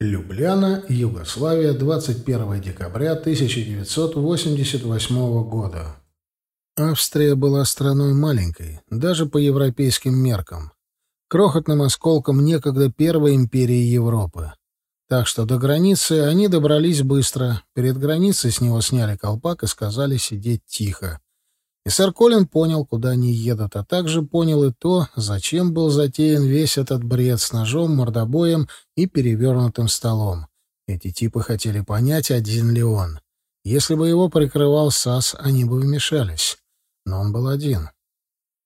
Любляна, Югославия, 21 декабря 1988 года. Австрия была страной маленькой, даже по европейским меркам, крохотным осколком некогда первой империи Европы. Так что до границы они добрались быстро, перед границей с него сняли колпак и сказали сидеть тихо. И сэр Колин понял, куда они едут, а также понял и то, зачем был затеян весь этот бред с ножом, мордобоем и перевернутым столом. Эти типы хотели понять, один ли он. Если бы его прикрывал САС, они бы вмешались. Но он был один.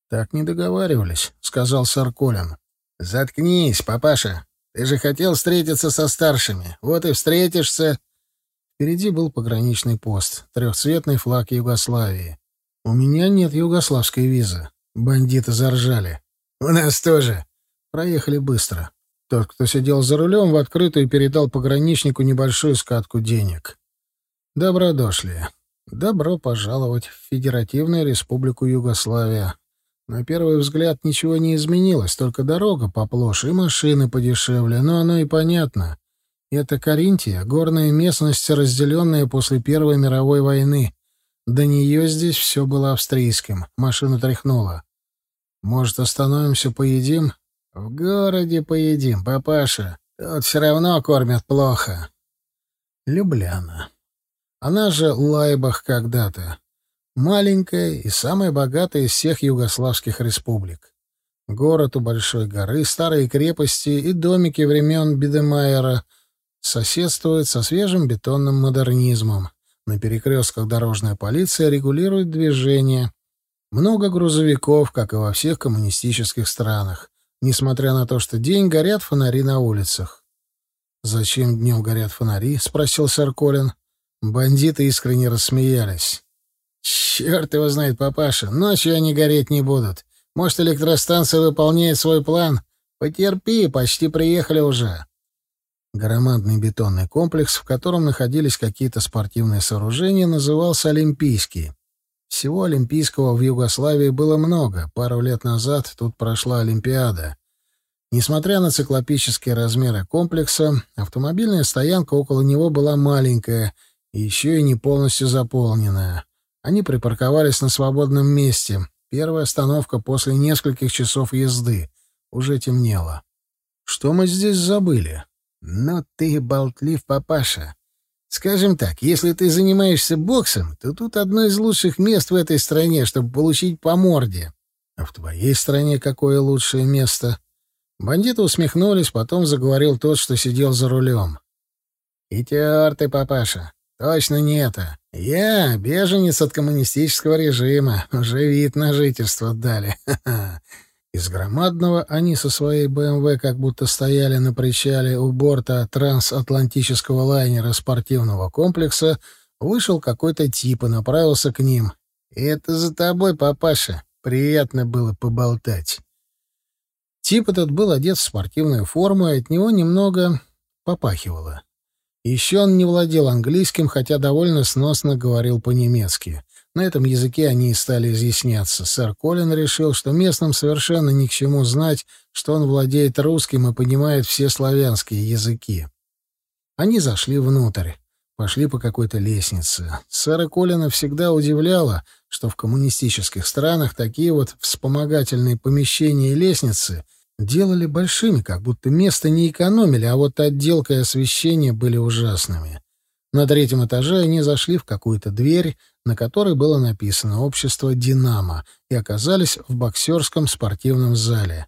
«Так не договаривались», — сказал сэр Колин. «Заткнись, папаша. Ты же хотел встретиться со старшими. Вот и встретишься». Впереди был пограничный пост, трехцветный флаг Югославии. «У меня нет югославской визы». Бандиты заржали. «У нас тоже». Проехали быстро. Тот, кто сидел за рулем, в открытую передал пограничнику небольшую скатку денег. Добро дошли. Добро пожаловать в Федеративную Республику Югославия. На первый взгляд ничего не изменилось, только дорога поплоше и машины подешевле, но оно и понятно. Это Каринтия, горная местность, разделенная после Первой мировой войны. До нее здесь все было австрийским. Машину тряхнуло. «Может, остановимся, поедим?» «В городе поедим, папаша. Тут все равно кормят плохо». Любляна. Она же Лайбах когда-то. Маленькая и самая богатая из всех югославских республик. Город у большой горы, старые крепости и домики времен Бидемайера соседствуют со свежим бетонным модернизмом. На перекрестках дорожная полиция регулирует движение. Много грузовиков, как и во всех коммунистических странах. Несмотря на то, что день горят фонари на улицах. «Зачем днем горят фонари?» — спросил сэр Колин. Бандиты искренне рассмеялись. «Черт его знает, папаша, ночью они гореть не будут. Может, электростанция выполняет свой план? Потерпи, почти приехали уже». Громадный бетонный комплекс, в котором находились какие-то спортивные сооружения, назывался «Олимпийский». Всего Олимпийского в Югославии было много. Пару лет назад тут прошла Олимпиада. Несмотря на циклопические размеры комплекса, автомобильная стоянка около него была маленькая и еще и не полностью заполненная. Они припарковались на свободном месте. Первая остановка после нескольких часов езды. Уже темнело. «Что мы здесь забыли?» Но ты болтлив, папаша. Скажем так, если ты занимаешься боксом, то тут одно из лучших мест в этой стране, чтобы получить по морде. А в твоей стране какое лучшее место? Бандиты усмехнулись, потом заговорил тот, что сидел за рулем. «Хитер ты, папаша. Точно не это. Я беженец от коммунистического режима. Уже вид на жительство дали. Ха-ха. Из громадного они со своей БМВ как будто стояли на причале у борта трансатлантического лайнера спортивного комплекса, вышел какой-то тип и направился к ним. «Это за тобой, папаша. Приятно было поболтать». Тип этот был одет в спортивную форму, и от него немного попахивало. Еще он не владел английским, хотя довольно сносно говорил по-немецки. На этом языке они и стали изъясняться. Сэр Колин решил, что местным совершенно ни к чему знать, что он владеет русским и понимает все славянские языки. Они зашли внутрь, пошли по какой-то лестнице. Сэра Колина всегда удивляло, что в коммунистических странах такие вот вспомогательные помещения и лестницы делали большими, как будто места не экономили, а вот отделка и освещение были ужасными. На третьем этаже они зашли в какую-то дверь, на которой было написано «Общество Динамо», и оказались в боксерском спортивном зале.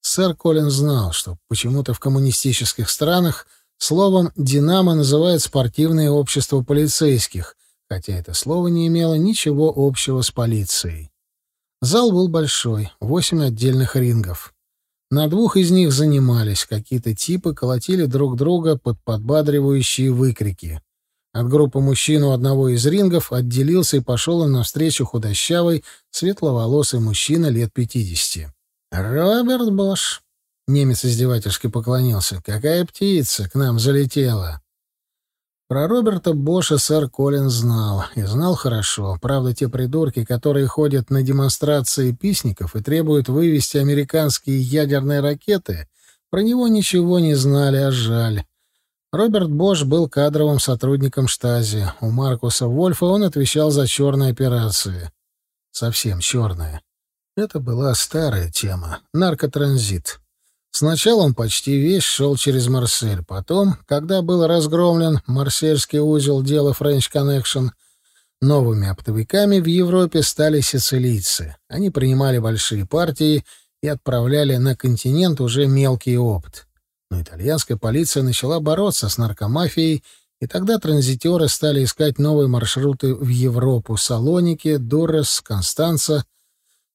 Сэр Колин знал, что почему-то в коммунистических странах словом «Динамо» называют спортивное общество полицейских, хотя это слово не имело ничего общего с полицией. Зал был большой, восемь отдельных рингов. На двух из них занимались, какие-то типы колотили друг друга под подбадривающие выкрики. От группы мужчин у одного из рингов отделился и пошел им навстречу худощавый, светловолосый мужчина лет пятидесяти. «Роберт Бош!» — немец издевательски поклонился. «Какая птица к нам залетела!» Про Роберта Боша сэр Колин знал, и знал хорошо. Правда, те придурки, которые ходят на демонстрации писников и требуют вывести американские ядерные ракеты, про него ничего не знали, а жаль. Роберт Бош был кадровым сотрудником штази. У Маркуса Вольфа он отвечал за черные операции. Совсем черные. Это была старая тема — наркотранзит. Сначала он почти весь шел через Марсель. Потом, когда был разгромлен марсельский узел дела French Connection, новыми оптовиками в Европе стали сицилийцы. Они принимали большие партии и отправляли на континент уже мелкий опт. Но итальянская полиция начала бороться с наркомафией, и тогда транзитеры стали искать новые маршруты в Европу — Салоники, Дуррес, Констанца,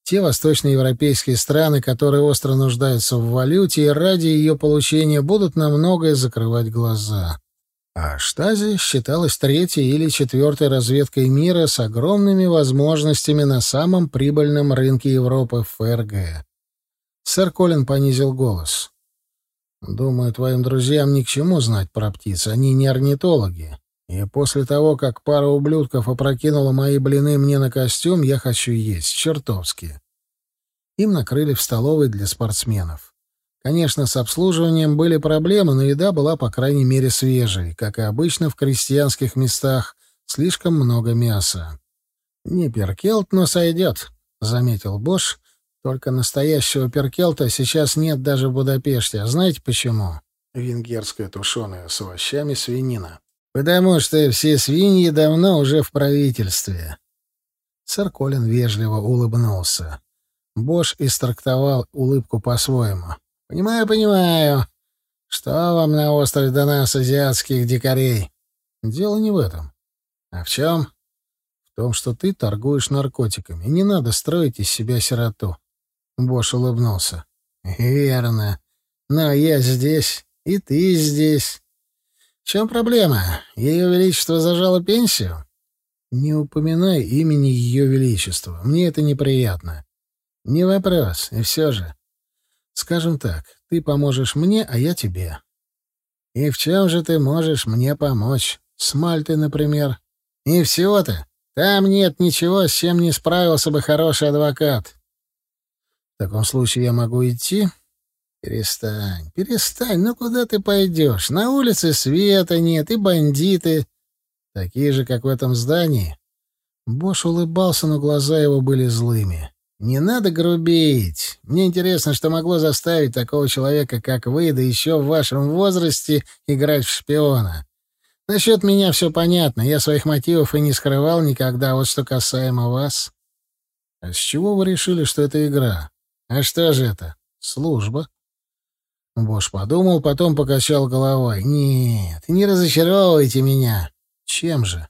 те восточноевропейские страны, которые остро нуждаются в валюте и ради ее получения будут на многое закрывать глаза. А Штази считалась третьей или четвертой разведкой мира с огромными возможностями на самом прибыльном рынке Европы — ФРГ. Сэр Колин понизил голос. «Думаю, твоим друзьям ни к чему знать про птиц, они не орнитологи. И после того, как пара ублюдков опрокинула мои блины мне на костюм, я хочу есть. Чертовски. Им накрыли в столовой для спортсменов. Конечно, с обслуживанием были проблемы, но еда была, по крайней мере, свежей. Как и обычно в крестьянских местах, слишком много мяса. «Не перкелт, но сойдет», — заметил Бош. «Только настоящего перкелта сейчас нет даже в Будапеште. А знаете почему?» «Венгерская тушеная с овощами свинина». «Потому что все свиньи давно уже в правительстве». Сэр Колин вежливо улыбнулся. Бош истрактовал улыбку по-своему. «Понимаю, понимаю. Что вам на острове до нас, азиатских дикарей?» «Дело не в этом». «А в чем?» «В том, что ты торгуешь наркотиками. Не надо строить из себя сироту». Бош улыбнулся. «Верно. Но я здесь, и ты здесь. В чем проблема? Ее Величество зажало пенсию? Не упоминай имени Ее Величества. Мне это неприятно. Не вопрос, и все же. Скажем так, ты поможешь мне, а я тебе. И в чем же ты можешь мне помочь? С Мальтой, например. И всего-то. Там нет ничего, с чем не справился бы хороший адвокат. В таком случае я могу идти? Перестань, перестань, ну куда ты пойдешь? На улице света нет, и бандиты. Такие же, как в этом здании. Бош улыбался, но глаза его были злыми. «Не надо грубить. Мне интересно, что могло заставить такого человека, как вы, да еще в вашем возрасте, играть в шпиона. Насчет меня все понятно. Я своих мотивов и не скрывал никогда. Вот что касаемо вас...» «А с чего вы решили, что это игра? А что же это? Служба?» Бош подумал, потом покачал головой. «Нет, не разочаровывайте меня. Чем же?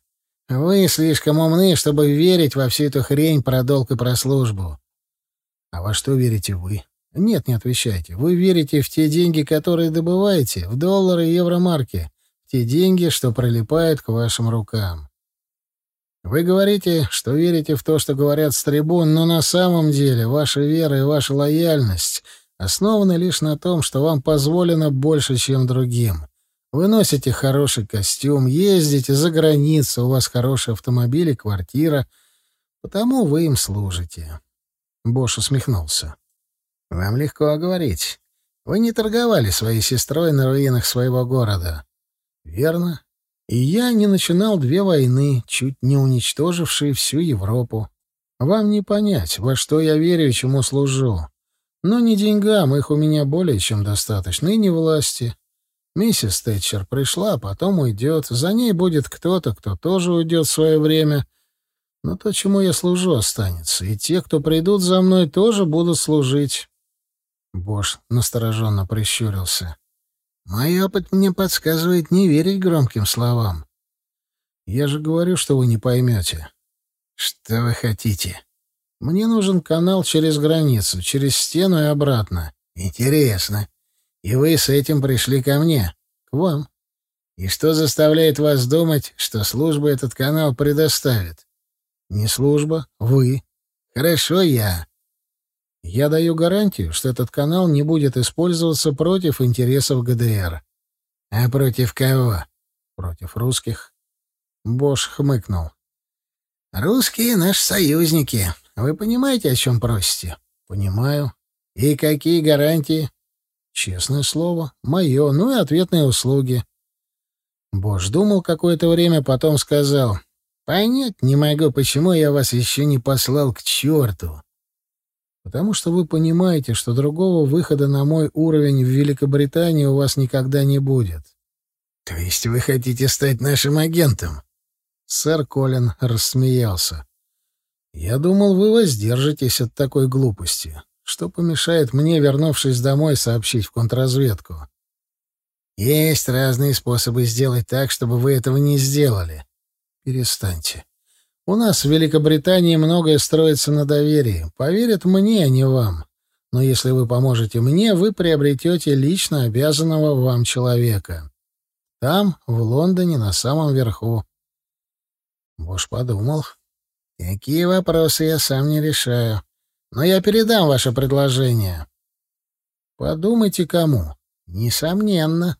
Вы слишком умны, чтобы верить во всю эту хрень про долг и про службу. А во что верите вы? Нет, не отвечайте. Вы верите в те деньги, которые добываете, в доллары и евромарки, в те деньги, что прилипают к вашим рукам. Вы говорите, что верите в то, что говорят с трибун, но на самом деле ваша вера и ваша лояльность основаны лишь на том, что вам позволено больше, чем другим. Вы носите хороший костюм, ездите за границу, у вас хороший автомобиль и квартира, потому вы им служите. Бош усмехнулся. Вам легко говорить. Вы не торговали своей сестрой на руинах своего города. Верно. И я не начинал две войны, чуть не уничтожившие всю Европу. Вам не понять, во что я верю и чему служу. Но не деньгам, их у меня более чем достаточно, и не власти. Миссис Тэтчер пришла, потом уйдет. За ней будет кто-то, кто тоже уйдет в свое время. Но то, чему я служу, останется. И те, кто придут за мной, тоже будут служить. Бош настороженно прищурился. Мой опыт мне подсказывает не верить громким словам. Я же говорю, что вы не поймете. Что вы хотите? Мне нужен канал через границу, через стену и обратно. Интересно. И вы с этим пришли ко мне, к вам. И что заставляет вас думать, что служба этот канал предоставит? Не служба, вы. Хорошо, я. Я даю гарантию, что этот канал не будет использоваться против интересов ГДР. А против кого? Против русских. Бош хмыкнул. Русские наши союзники. Вы понимаете, о чем просите? Понимаю. И какие гарантии? Честное слово, мое, ну и ответные услуги. Бош думал какое-то время, потом сказал, «Понять не могу, почему я вас еще не послал к черту. Потому что вы понимаете, что другого выхода на мой уровень в Великобритании у вас никогда не будет». «То есть вы хотите стать нашим агентом?» Сэр Колин рассмеялся. «Я думал, вы воздержитесь от такой глупости. Что помешает мне, вернувшись домой, сообщить в контрразведку?» Есть разные способы сделать так, чтобы вы этого не сделали. Перестаньте. У нас в Великобритании многое строится на доверии. Поверят мне, а не вам. Но если вы поможете мне, вы приобретете лично обязанного вам человека. Там, в Лондоне, на самом верху. Бош подумал. Какие вопросы я сам не решаю. Но я передам ваше предложение. Подумайте, кому. Несомненно.